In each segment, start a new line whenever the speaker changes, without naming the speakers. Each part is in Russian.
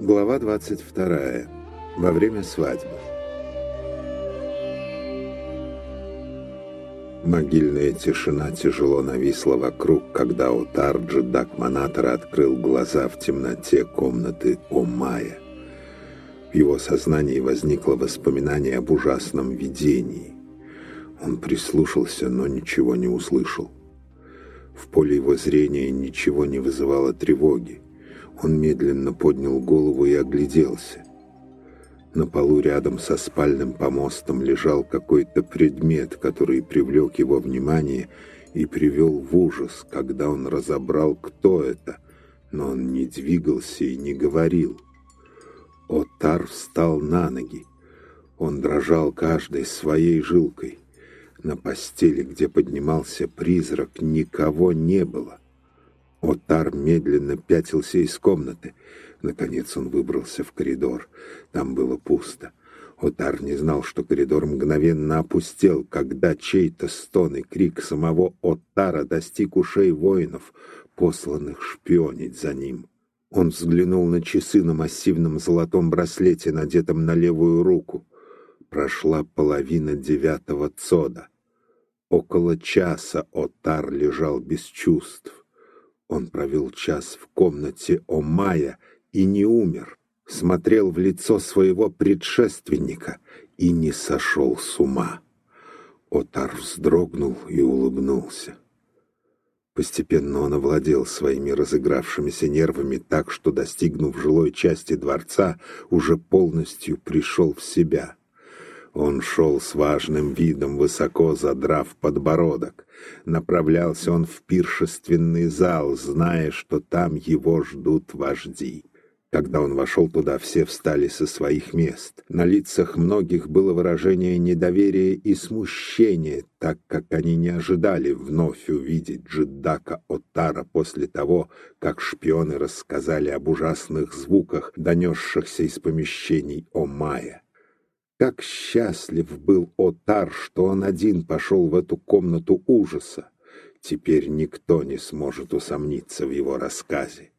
Глава 22. Во время свадьбы. Могильная тишина тяжело нависла вокруг, когда Утар Джедак Манатора открыл глаза в темноте комнаты Омая. В его сознании возникло воспоминание об ужасном видении. Он прислушался, но ничего не услышал. В поле его зрения ничего не вызывало тревоги. Он медленно поднял голову и огляделся. На полу рядом со спальным помостом лежал какой-то предмет, который привлек его внимание и привел в ужас, когда он разобрал, кто это, но он не двигался и не говорил. Отар встал на ноги. Он дрожал каждой своей жилкой. На постели, где поднимался призрак, никого не было. Отар медленно пятился из комнаты. Наконец он выбрался в коридор. Там было пусто. Отар не знал, что коридор мгновенно опустел, когда чей-то стон и крик самого Отара достиг ушей воинов, посланных шпионить за ним. Он взглянул на часы на массивном золотом браслете, надетом на левую руку. Прошла половина девятого цода. Около часа Отар лежал без чувств. Он провел час в комнате Омая и не умер, смотрел в лицо своего предшественника и не сошел с ума. Отар вздрогнул и улыбнулся. Постепенно он овладел своими разыгравшимися нервами так, что, достигнув жилой части дворца, уже полностью пришел в себя. Он шел с важным видом, высоко задрав подбородок. Направлялся он в пиршественный зал, зная, что там его ждут вожди. Когда он вошел туда, все встали со своих мест. На лицах многих было выражение недоверия и смущения, так как они не ожидали вновь увидеть Джиддака Отара после того, как шпионы рассказали об ужасных звуках, донесшихся из помещений Омая. Как счастлив был Отар, что он один пошел в эту комнату ужаса. Теперь никто не сможет усомниться в его рассказе.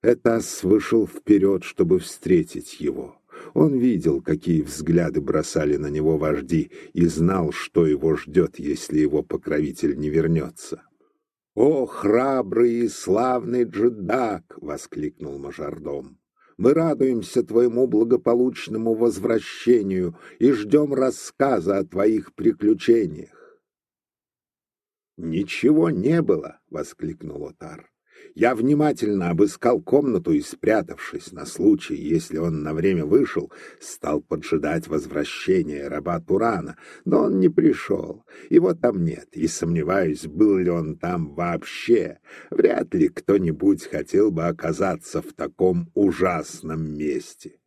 Этас вышел вперед, чтобы встретить его. Он видел, какие взгляды бросали на него вожди, и знал, что его ждет, если его покровитель не вернется. «О, храбрый и славный джедак!» — воскликнул мажордом. Мы радуемся твоему благополучному возвращению и ждем рассказа о твоих приключениях. «Ничего не было!» — воскликнул Отар. Я внимательно обыскал комнату и, спрятавшись на случай, если он на время вышел, стал поджидать возвращения раба Турана, но он не пришел. Его там нет, и сомневаюсь, был ли он там вообще. Вряд ли кто-нибудь хотел бы оказаться в таком ужасном месте.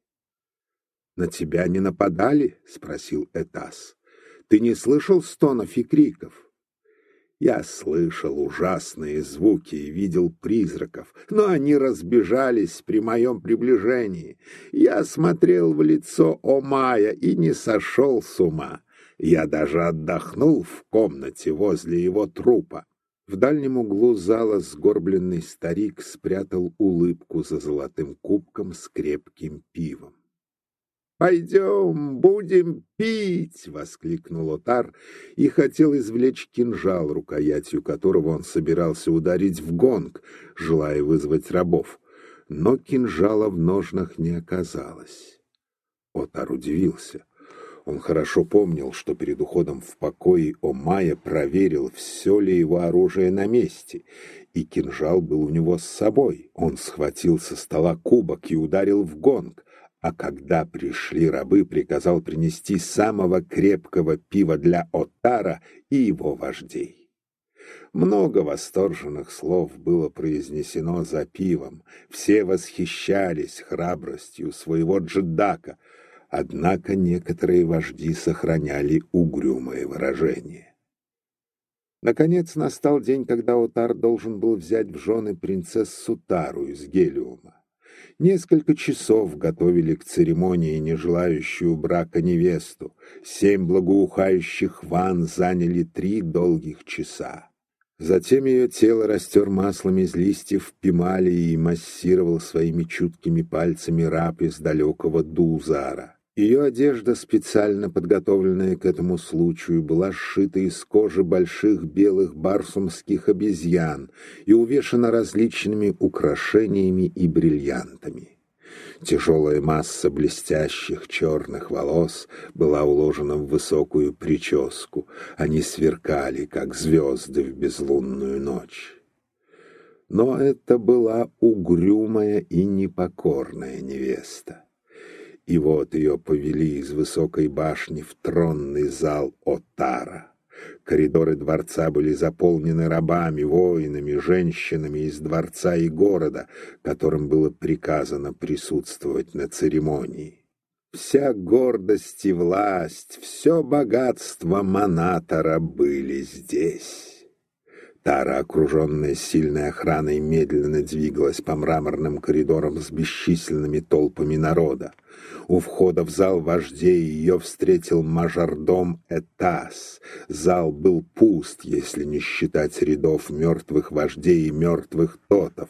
— На тебя не нападали? — спросил Этас. — Ты не слышал стонов и криков? — я слышал ужасные звуки и видел призраков, но они разбежались при моем приближении. Я смотрел в лицо Омая и не сошел с ума. Я даже отдохнул в комнате возле его трупа. В дальнем углу зала сгорбленный старик спрятал улыбку за золотым кубком с крепким пивом. «Пойдем, будем пить!» — воскликнул Отар и хотел извлечь кинжал, рукоятью которого он собирался ударить в гонг, желая вызвать рабов. Но кинжала в ножнах не оказалось. Отар удивился. Он хорошо помнил, что перед уходом в покой Омая проверил, все ли его оружие на месте, и кинжал был у него с собой. Он схватил со стола кубок и ударил в гонг а когда пришли рабы, приказал принести самого крепкого пива для Отара и его вождей. Много восторженных слов было произнесено за пивом, все восхищались храбростью своего джедака, однако некоторые вожди сохраняли угрюмое выражение. Наконец настал день, когда Отар должен был взять в жены принцессу Тару из Гелиума. Несколько часов готовили к церемонии не желающую брака невесту. Семь благоухающих ван заняли три долгих часа. Затем ее тело растер маслом из листьев пималии и массировал своими чуткими пальцами раб из далекого Дузара. Ее одежда, специально подготовленная к этому случаю, была сшита из кожи больших белых барсумских обезьян и увешана различными украшениями и бриллиантами. Тяжелая масса блестящих черных волос была уложена в высокую прическу. Они сверкали, как звезды в безлунную ночь. Но это была угрюмая и непокорная невеста. И вот ее повели из высокой башни в тронный зал Отара. Коридоры дворца были заполнены рабами, воинами, женщинами из дворца и города, которым было приказано присутствовать на церемонии. Вся гордость и власть, все богатство Монатора были здесь. Тара, окруженная сильной охраной, медленно двигалась по мраморным коридорам с бесчисленными толпами народа. У входа в зал вождей ее встретил мажордом Этас. Зал был пуст, если не считать рядов мертвых вождей и мертвых тотов.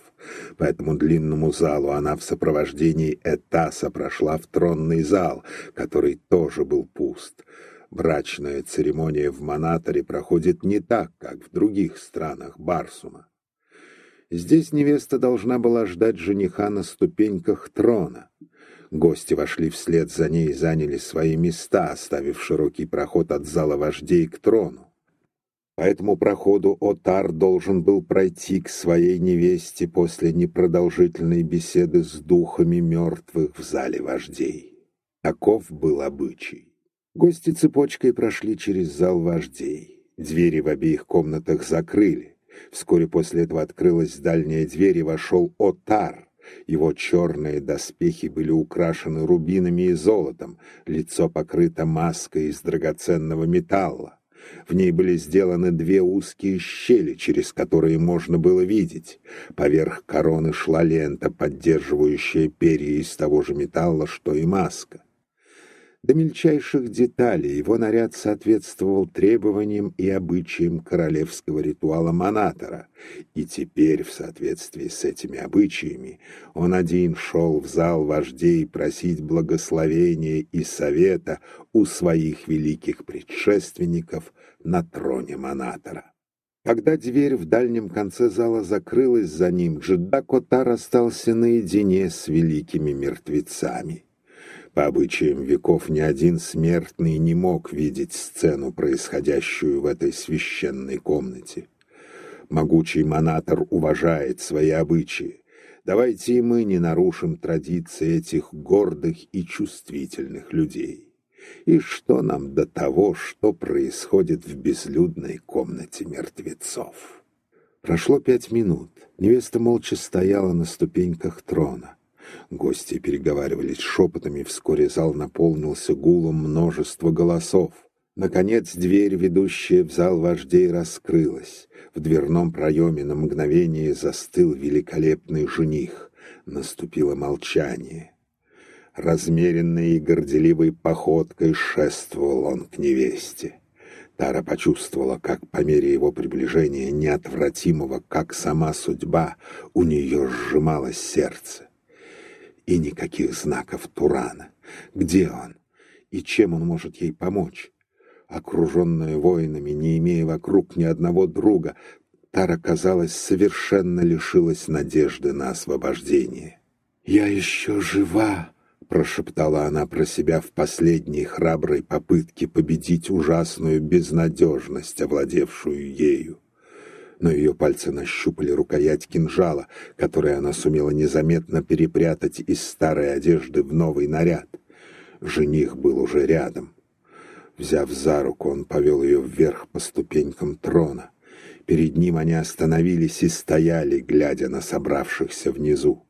По этому длинному залу она в сопровождении Этаса прошла в тронный зал, который тоже был пуст. Брачная церемония в Монаторе проходит не так, как в других странах Барсума. Здесь невеста должна была ждать жениха на ступеньках трона. Гости вошли вслед за ней и заняли свои места, оставив широкий проход от зала вождей к трону. По этому проходу Отар должен был пройти к своей невесте после непродолжительной беседы с духами мертвых в зале вождей. Таков был обычай. Гости цепочкой прошли через зал вождей. Двери в обеих комнатах закрыли. Вскоре после этого открылась дальняя дверь и вошел Отар. Его черные доспехи были украшены рубинами и золотом, лицо покрыто маской из драгоценного металла. В ней были сделаны две узкие щели, через которые можно было видеть. Поверх короны шла лента, поддерживающая перья из того же металла, что и маска. До мельчайших деталей его наряд соответствовал требованиям и обычаям королевского ритуала Монатора, и теперь, в соответствии с этими обычаями, он один шел в зал вождей просить благословения и совета у своих великих предшественников на троне Монатора. Когда дверь в дальнем конце зала закрылась за ним, Джедакотар остался наедине с великими мертвецами. По обычаям веков ни один смертный не мог видеть сцену, происходящую в этой священной комнате. Могучий монатор уважает свои обычаи. Давайте и мы не нарушим традиции этих гордых и чувствительных людей. И что нам до того, что происходит в безлюдной комнате мертвецов? Прошло пять минут. Невеста молча стояла на ступеньках трона. Гости переговаривались шепотами, вскоре зал наполнился гулом множества голосов. Наконец дверь, ведущая в зал вождей, раскрылась. В дверном проеме на мгновение застыл великолепный жених. Наступило молчание. Размеренной и горделивой походкой шествовал он к невесте. Тара почувствовала, как по мере его приближения, неотвратимого, как сама судьба, у нее сжималось сердце и никаких знаков Турана. Где он? И чем он может ей помочь? Окруженная воинами, не имея вокруг ни одного друга, Тара, казалось, совершенно лишилась надежды на освобождение. «Я еще жива!» — прошептала она про себя в последней храброй попытке победить ужасную безнадежность, овладевшую ею но ее пальцы нащупали рукоять кинжала, который она сумела незаметно перепрятать из старой одежды в новый наряд. Жених был уже рядом. Взяв за руку, он повел ее вверх по ступенькам трона. Перед ним они остановились и стояли, глядя на собравшихся внизу.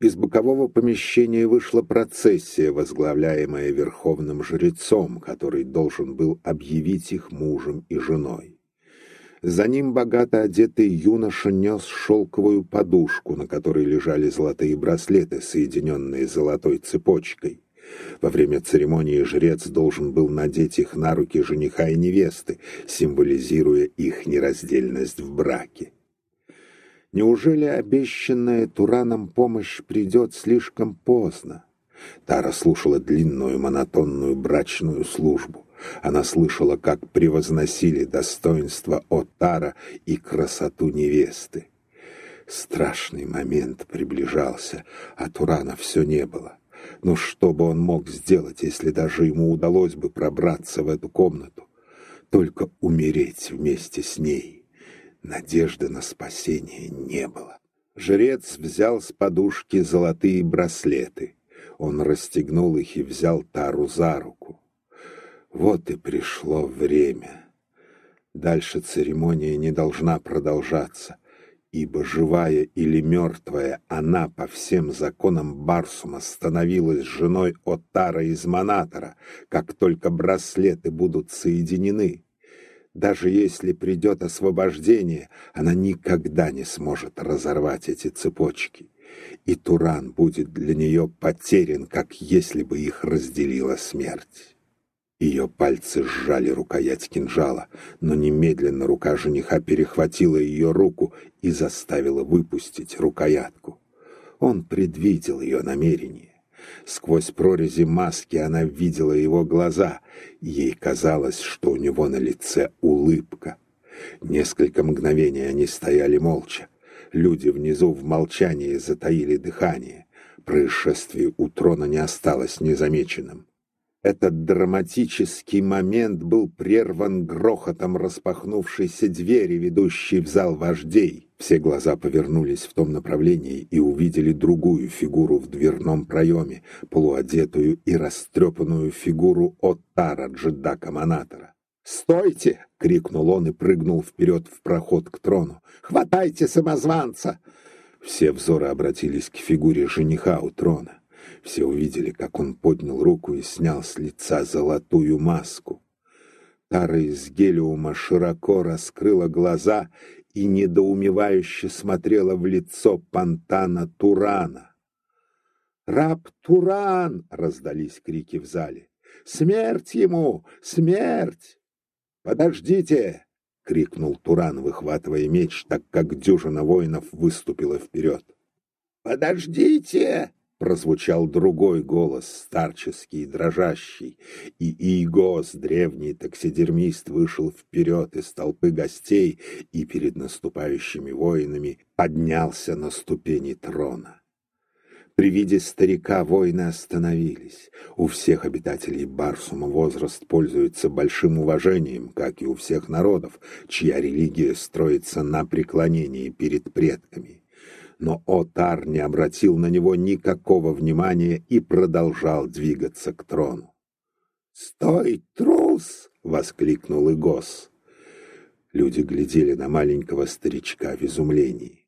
Из бокового помещения вышла процессия, возглавляемая верховным жрецом, который должен был объявить их мужем и женой. За ним богато одетый юноша нес шелковую подушку, на которой лежали золотые браслеты, соединенные золотой цепочкой. Во время церемонии жрец должен был надеть их на руки жениха и невесты, символизируя их нераздельность в браке. Неужели обещанная Тураном помощь придет слишком поздно? Тара слушала длинную монотонную брачную службу. Она слышала, как превозносили достоинство Отара и красоту невесты. Страшный момент приближался, а Турана все не было. Но что бы он мог сделать, если даже ему удалось бы пробраться в эту комнату? Только умереть вместе с ней. Надежды на спасение не было. Жрец взял с подушки золотые браслеты. Он расстегнул их и взял Тару за руку. Вот и пришло время. Дальше церемония не должна продолжаться ибо живая или мертвая, она по всем законам Барсума становилась женой Отара из Монатора, как только браслеты будут соединены. Даже если придет освобождение, она никогда не сможет разорвать эти цепочки. И Туран будет для нее потерян, как если бы их разделила смерть. Ее пальцы сжали рукоять кинжала, но немедленно рука жениха перехватила ее руку и заставила выпустить рукоятку. Он предвидел ее намерение. Сквозь прорези маски она видела его глаза, ей казалось, что у него на лице улыбка. Несколько мгновений они стояли молча. Люди внизу в молчании затаили дыхание. Происшествие у трона не осталось незамеченным. Этот драматический момент был прерван грохотом распахнувшейся двери, ведущей в зал вождей. Все глаза повернулись в том направлении и увидели другую фигуру в дверном проеме, полуодетую и растрепанную фигуру Оттара Джедака Манатора. «Стойте!» — крикнул он и прыгнул вперед в проход к трону. «Хватайте самозванца!» Все взоры обратились к фигуре жениха у трона. Все увидели, как он поднял руку и снял с лица золотую маску. Тара из гелиума широко раскрыла глаза и недоумевающе смотрела в лицо Пантана Турана. «Раб Туран!» — раздались крики в зале. «Смерть ему! Смерть!» «Подождите!» — крикнул Туран, выхватывая меч, так как дюжина воинов выступила вперед. «Подождите!» Прозвучал другой голос, старческий, дрожащий, и Игос, древний таксидермист, вышел вперед из толпы гостей и перед наступающими воинами поднялся на ступени трона. При виде старика воины остановились. У всех обитателей Барсума возраст пользуется большим уважением, как и у всех народов, чья религия строится на преклонении перед предками но Отар не обратил на него никакого внимания и продолжал двигаться к трону. «Стой, трус!» — воскликнул Игос. Люди глядели на маленького старичка в изумлении.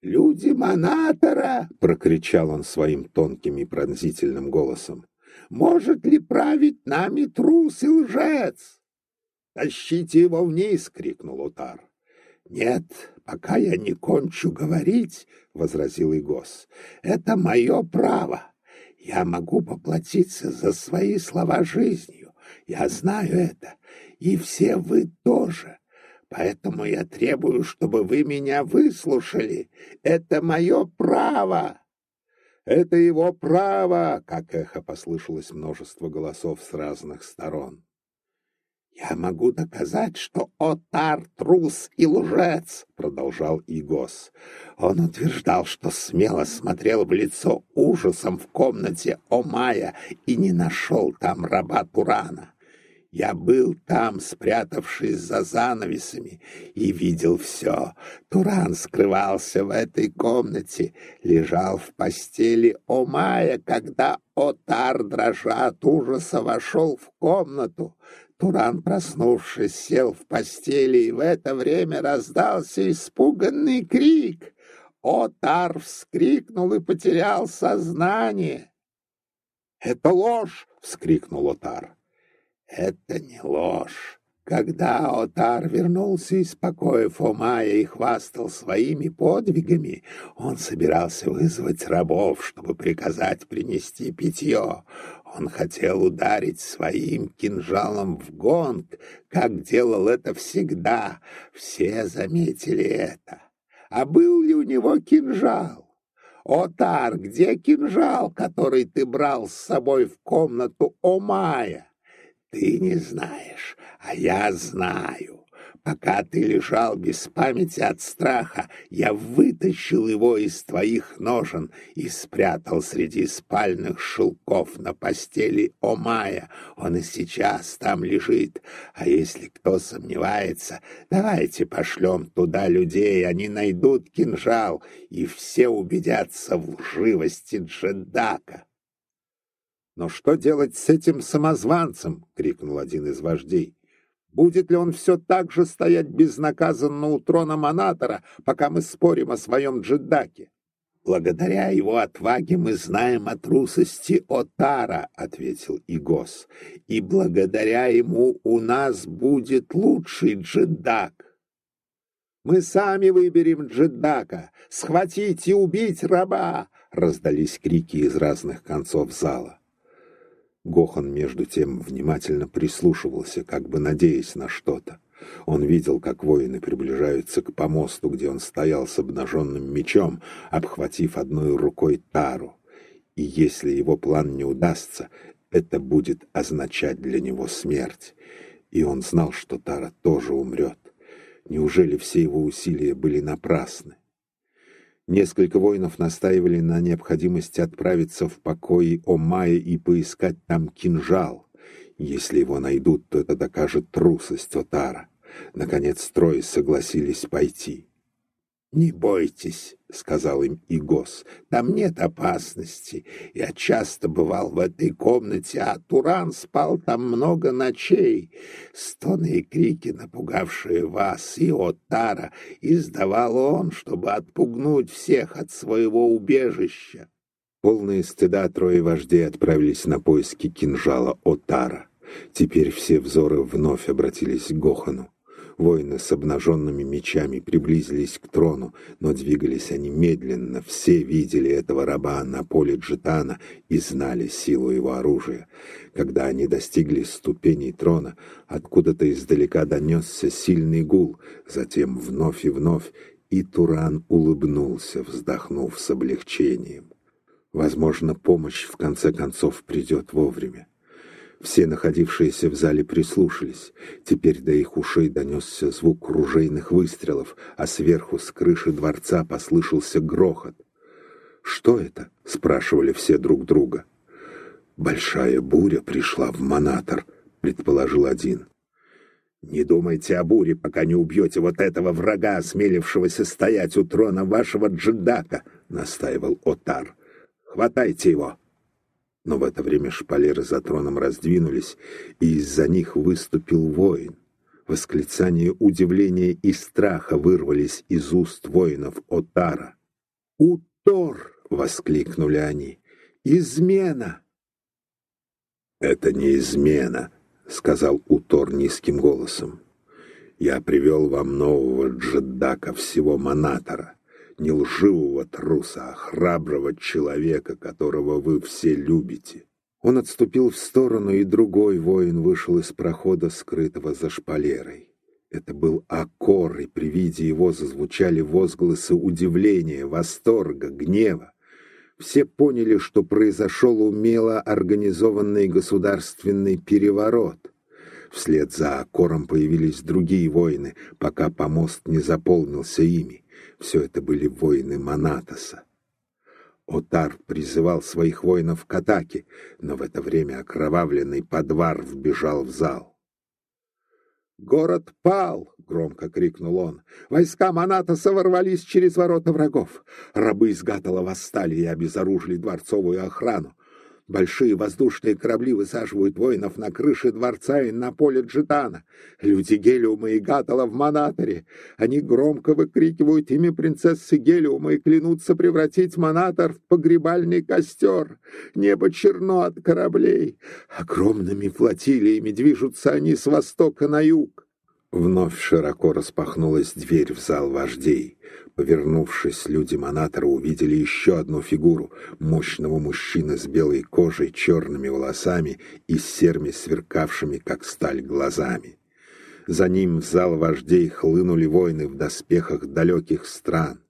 «Люди Монатора!» — прокричал он своим тонким и пронзительным голосом. «Может ли править нами трус и лжец?» «Тащите его вниз!» — крикнул Утар. «Нет, пока я не кончу говорить, — возразил Игос, — это мое право. Я могу поплатиться за свои слова жизнью. Я знаю это, и все вы тоже. Поэтому я требую, чтобы вы меня выслушали. Это мое право. Это его право, как эхо послышалось множество голосов с разных сторон. «Я могу доказать, что Отар — трус и лжец», — продолжал Игос. Он утверждал, что смело смотрел в лицо ужасом в комнате Омая и не нашел там раба Турана. Я был там, спрятавшись за занавесами, и видел все. Туран скрывался в этой комнате, лежал в постели Омая, когда Отар, дрожа от ужаса, вошел в комнату. Туран, проснувшись, сел в постели, и в это время раздался испуганный крик. Отар вскрикнул и потерял сознание. «Это ложь!» — вскрикнул Отар. «Это не ложь, Когда Отар вернулся из покоя Фомая и хвастал своими подвигами, он собирался вызвать рабов, чтобы приказать принести питье. Он хотел ударить своим кинжалом в гонг, как делал это всегда. Все заметили это. А был ли у него кинжал? Отар, где кинжал, который ты брал с собой в комнату Омая? Ты не знаешь, а я знаю. Пока ты лежал без памяти от страха, я вытащил его из твоих ножен и спрятал среди спальных шелков на постели Омая. Он и сейчас там лежит. А если кто сомневается, давайте пошлем туда людей, они найдут кинжал, и все убедятся в лживости Джедака. «Но что делать с этим самозванцем?» — крикнул один из вождей. «Будет ли он все так же стоять безнаказанно у трона Монатора, пока мы спорим о своем джедаке?» «Благодаря его отваге мы знаем о трусости Отара», — ответил Игос. «И благодаря ему у нас будет лучший джедак». «Мы сами выберем джедака! Схватить и убить раба!» — раздались крики из разных концов зала. Гохан, между тем, внимательно прислушивался, как бы надеясь на что-то. Он видел, как воины приближаются к помосту, где он стоял с обнаженным мечом, обхватив одной рукой тару. И если его план не удастся, это будет означать для него смерть. И он знал, что Тара тоже умрет. Неужели все его усилия были напрасны? Несколько воинов настаивали на необходимости отправиться в покои Омая и поискать там кинжал. Если его найдут, то это докажет трусость Отара. Наконец трое согласились пойти. «Не бойтесь», — сказал им Игос, — «там нет опасности. Я часто бывал в этой комнате, а Туран спал там много ночей. Стоны и крики, напугавшие вас и Отара, издавал он, чтобы отпугнуть всех от своего убежища». Полные стыда трое вождей отправились на поиски кинжала Отара. Теперь все взоры вновь обратились к Гохану. Воины с обнаженными мечами приблизились к трону, но двигались они медленно. Все видели этого раба на поле джетана и знали силу его оружия. Когда они достигли ступеней трона, откуда-то издалека донесся сильный гул, затем вновь и вновь, и Туран улыбнулся, вздохнув с облегчением. Возможно, помощь в конце концов придет вовремя. Все находившиеся в зале прислушались. Теперь до их ушей донесся звук ружейных выстрелов, а сверху с крыши дворца послышался грохот. «Что это?» — спрашивали все друг друга. «Большая буря пришла в Монатор», — предположил один. «Не думайте о буре, пока не убьете вот этого врага, осмелившегося стоять у трона вашего джедака», — настаивал Отар. «Хватайте его!» Но в это время шпалеры за троном раздвинулись, и из-за них выступил воин. Восклицания удивления и страха вырвались из уст воинов Отара. «Утор!» — воскликнули они. «Измена!» «Это не измена», — сказал Утор низким голосом. «Я привел вам нового джедака всего Монатора не лживого труса, а храброго человека, которого вы все любите. Он отступил в сторону, и другой воин вышел из прохода, скрытого за шпалерой. Это был Акор, и при виде его зазвучали возгласы удивления, восторга, гнева. Все поняли, что произошел умело организованный государственный переворот. Вслед за Акором появились другие воины, пока помост не заполнился ими. Все это были воины Манатоса. Отар призывал своих воинов к атаке, но в это время окровавленный подвар вбежал в зал. «Город пал!» — громко крикнул он. «Войска Манатоса ворвались через ворота врагов. Рабы из Гатала восстали и обезоружили дворцовую охрану. Большие воздушные корабли высаживают воинов на крыше дворца и на поле Джитана. Люди Гелиума и Гатала в Монаторе. Они громко выкрикивают имя принцессы Гелиума и клянутся превратить Монатор в погребальный костер. Небо черно от кораблей. Огромными флотилиями движутся они с востока на юг. Вновь широко распахнулась дверь в зал вождей. Повернувшись, люди Монатора увидели еще одну фигуру — мощного мужчины с белой кожей, черными волосами и серыми сверкавшими, как сталь, глазами. За ним в зал вождей хлынули воины в доспехах далеких стран.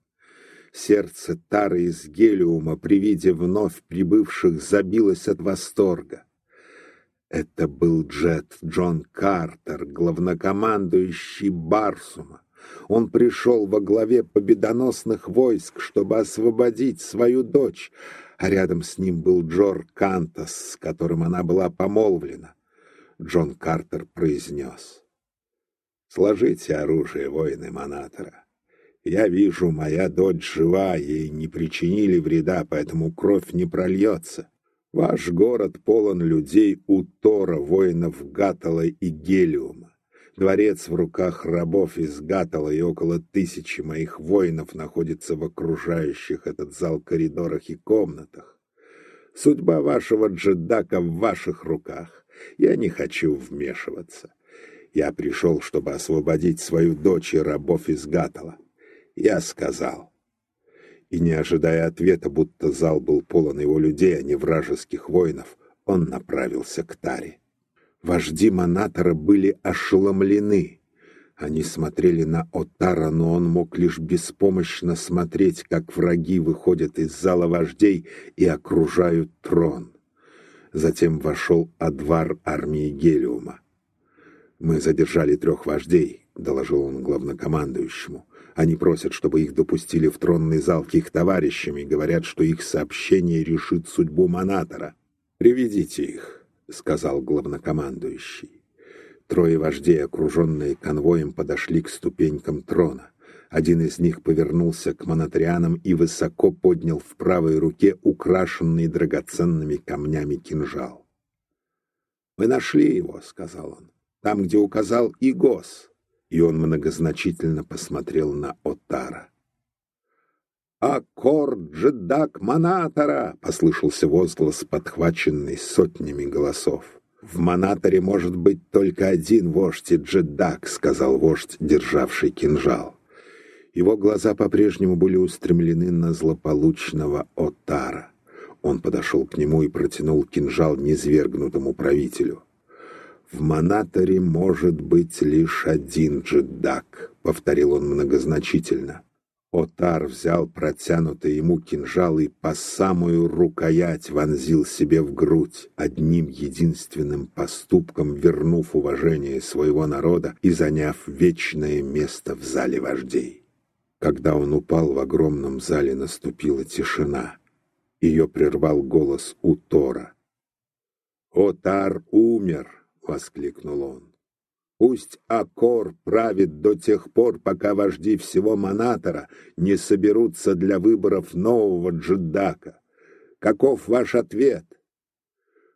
Сердце Тары из Гелиума при виде вновь прибывших забилось от восторга. Это был Джет Джон Картер, главнокомандующий Барсума. Он пришел во главе победоносных войск, чтобы освободить свою дочь, а рядом с ним был Джор Кантас, с которым она была помолвлена. Джон Картер произнес. «Сложите оружие, воины Монатора. Я вижу, моя дочь жива, ей не причинили вреда, поэтому кровь не прольется. Ваш город полон людей у Тора, воинов Гатала и Гелиума. Дворец в руках рабов из Гатала и около тысячи моих воинов находится в окружающих этот зал коридорах и комнатах. Судьба вашего джедака в ваших руках. Я не хочу вмешиваться. Я пришел, чтобы освободить свою дочь и рабов из Гатала. Я сказал. И не ожидая ответа, будто зал был полон его людей, а не вражеских воинов, он направился к Таре. Вожди Монатора были ошеломлены. Они смотрели на Отара, но он мог лишь беспомощно смотреть, как враги выходят из зала вождей и окружают трон. Затем вошел Адвар армии Гелиума. «Мы задержали трех вождей», — доложил он главнокомандующему. «Они просят, чтобы их допустили в тронный зал к их товарищам и говорят, что их сообщение решит судьбу Монатора. Приведите их». — сказал главнокомандующий. Трое вождей, окруженные конвоем, подошли к ступенькам трона. Один из них повернулся к монотрианам и высоко поднял в правой руке украшенный драгоценными камнями кинжал. «Мы нашли его», — сказал он, — «там, где указал Игос». И он многозначительно посмотрел на Отара. «Аккорд джедак Монатора!» — послышался возглас, подхваченный сотнями голосов. «В Монаторе может быть только один вождь и джедак», — сказал вождь, державший кинжал. Его глаза по-прежнему были устремлены на злополучного Отара. Он подошел к нему и протянул кинжал низвергнутому правителю. «В Монаторе может быть лишь один джедак», — повторил он многозначительно. Отар взял протянутый ему кинжал и по самую рукоять вонзил себе в грудь, одним единственным поступком вернув уважение своего народа и заняв вечное место в зале вождей. Когда он упал в огромном зале, наступила тишина. Ее прервал голос Утора. «Отар умер!» — воскликнул он. Пусть Акор правит до тех пор, пока вожди всего Монатора не соберутся для выборов нового джедака. Каков ваш ответ?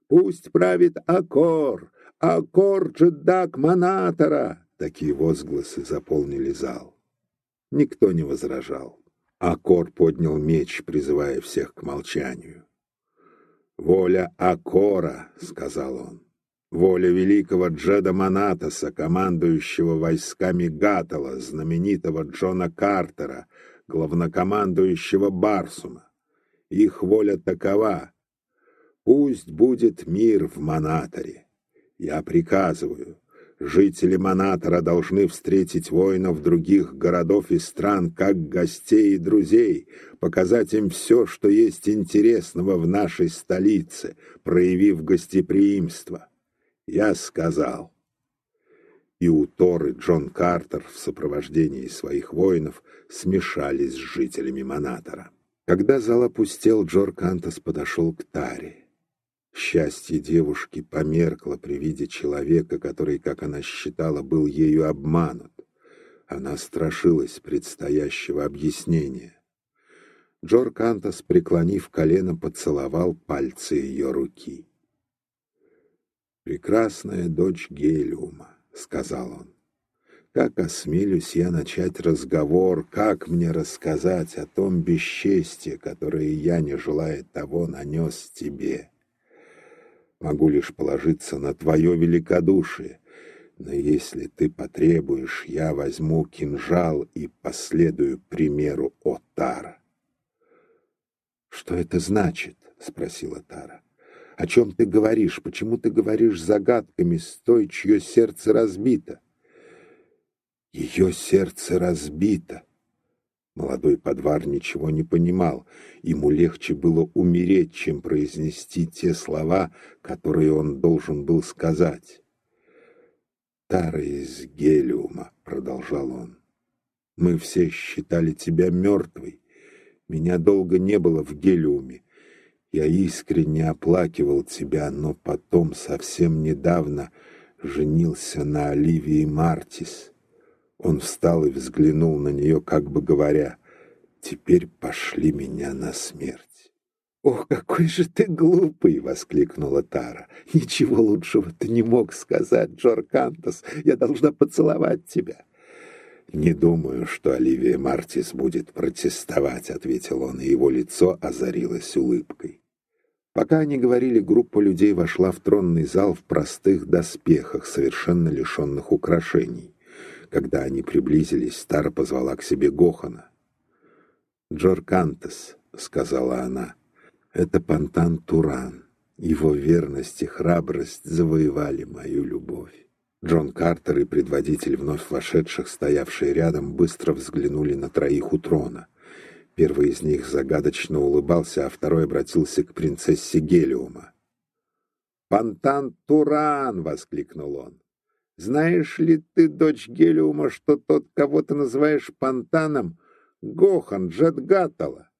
Пусть правит Акор, Акор джедак Монатора. Такие возгласы заполнили зал. Никто не возражал. Акор поднял меч, призывая всех к молчанию. «Воля Акора», — сказал он. Воля великого Джеда Манатоса, командующего войсками Гатала, знаменитого Джона Картера, главнокомандующего Барсума. Их воля такова. Пусть будет мир в Манаторе. Я приказываю, жители Манатора должны встретить воинов других городов и стран как гостей и друзей, показать им все, что есть интересного в нашей столице, проявив гостеприимство. Я сказал. И Утор и Джон Картер в сопровождении своих воинов смешались с жителями Монатора. Когда зал опустел, Джор Кантас подошел к Таре. Счастье девушки померкло при виде человека, который, как она считала, был ею обманут. Она страшилась предстоящего объяснения. Джор Кантас, преклонив колено, поцеловал пальцы ее руки. «Прекрасная дочь Гелиума», — сказал он. «Как осмелюсь я начать разговор, как мне рассказать о том бесчестье, которое я, не желая того, нанес тебе? Могу лишь положиться на твое великодушие, но если ты потребуешь, я возьму кинжал и последую примеру Отара. «Что это значит?» — спросила Тара. «О чем ты говоришь? Почему ты говоришь загадками с той, чье сердце разбито?» «Ее сердце разбито!» Молодой подвар ничего не понимал. Ему легче было умереть, чем произнести те слова, которые он должен был сказать. «Тара из гелиума», — продолжал он, — «мы все считали тебя мертвой. Меня долго не было в гелиуме. Я искренне оплакивал тебя, но потом, совсем недавно, женился на Оливии Мартис. Он встал и взглянул на нее, как бы говоря, «Теперь пошли меня на смерть». «Ох, какой же ты глупый!» — воскликнула Тара. «Ничего лучшего ты не мог сказать, Джор Кантос. Я должна поцеловать тебя». «Не думаю, что Оливия Мартис будет протестовать», — ответил он, и его лицо озарилось улыбкой. Пока они говорили, группа людей вошла в тронный зал в простых доспехах, совершенно лишенных украшений. Когда они приблизились, Стара позвала к себе Гохана. «Джор Кантес», — сказала она, — «это Пантан Туран. Его верность и храбрость завоевали мою любовь. Джон Картер и предводитель вновь вошедших, стоявшие рядом, быстро взглянули на троих у трона. Первый из них загадочно улыбался, а второй обратился к принцессе Гелиума. «Пантан Туран!» — воскликнул он. «Знаешь ли ты, дочь Гелиума, что тот, кого ты называешь Пантаном, Гохан Джадгатала?»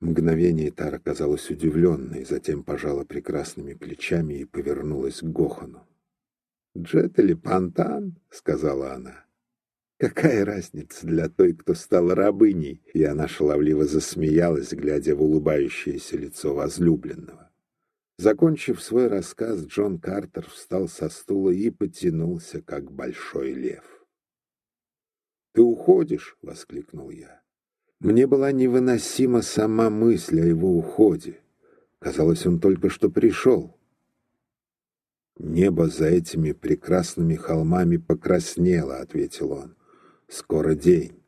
Мгновение Тара казалась удивленной, затем пожала прекрасными плечами и повернулась к Гохану. «Джет или Пантан?» — сказала она. «Какая разница для той, кто стал рабыней?» И она шаловливо засмеялась, глядя в улыбающееся лицо возлюбленного. Закончив свой рассказ, Джон Картер встал со стула и потянулся, как большой лев. «Ты уходишь?» — воскликнул я. Мне была невыносима сама мысль о его уходе. Казалось, он только что пришел. «Небо за этими прекрасными холмами покраснело», — ответил он. «Скоро день».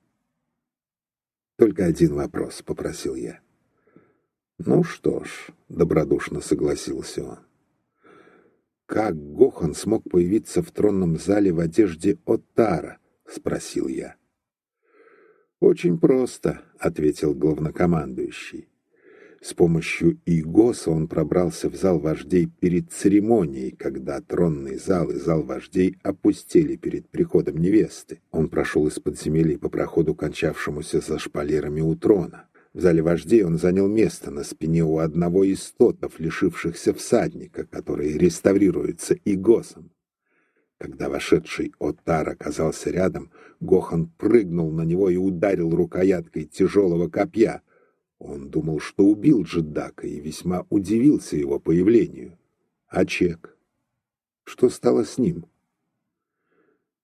«Только один вопрос», — попросил я. «Ну что ж», — добродушно согласился он. «Как Гохан смог появиться в тронном зале в одежде Отара?» — спросил я. «Очень просто», — ответил главнокомандующий. С помощью Игоса он пробрался в зал вождей перед церемонией, когда тронный зал и зал вождей опустили перед приходом невесты. Он прошел из подземелья по проходу, кончавшемуся за шпалерами у трона. В зале вождей он занял место на спине у одного из тотов, лишившихся всадника, который реставрируется Игосом. Когда вошедший Отар оказался рядом, Гохан прыгнул на него и ударил рукояткой тяжелого копья — он думал, что убил Джедака и весьма удивился его появлению. А Чек? Что стало с ним?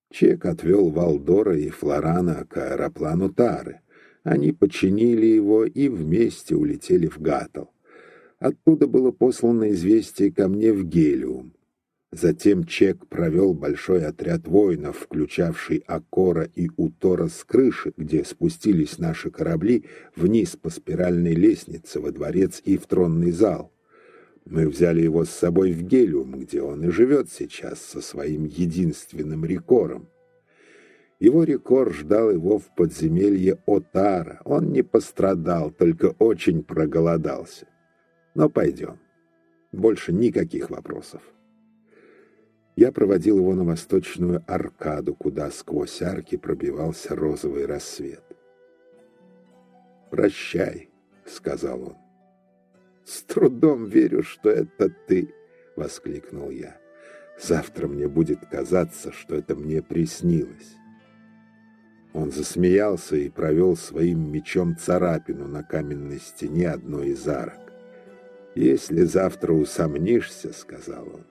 Чек отвел Валдора и Флорана к аэроплану Тары. Они починили его и вместе улетели в Гатл. Оттуда было послано известие ко мне в Гелиум. Затем Чек провел большой отряд воинов, включавший Акора и Утора с крыши, где спустились наши корабли, вниз по спиральной лестнице во дворец и в тронный зал. Мы взяли его с собой в Гелиум, где он и живет сейчас со своим единственным рекором. Его рекор ждал его в подземелье Отара. Он не пострадал, только очень проголодался. Но пойдем. Больше никаких вопросов. Я проводил его на восточную аркаду, куда сквозь арки пробивался розовый рассвет. «Прощай», — сказал он. «С трудом верю, что это ты», — воскликнул я. «Завтра мне будет казаться, что это мне приснилось». Он засмеялся и провел своим мечом царапину на каменной стене одной из арок. «Если завтра усомнишься, — сказал он, —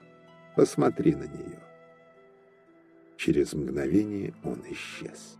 посмотри на нее». Через мгновение он исчез.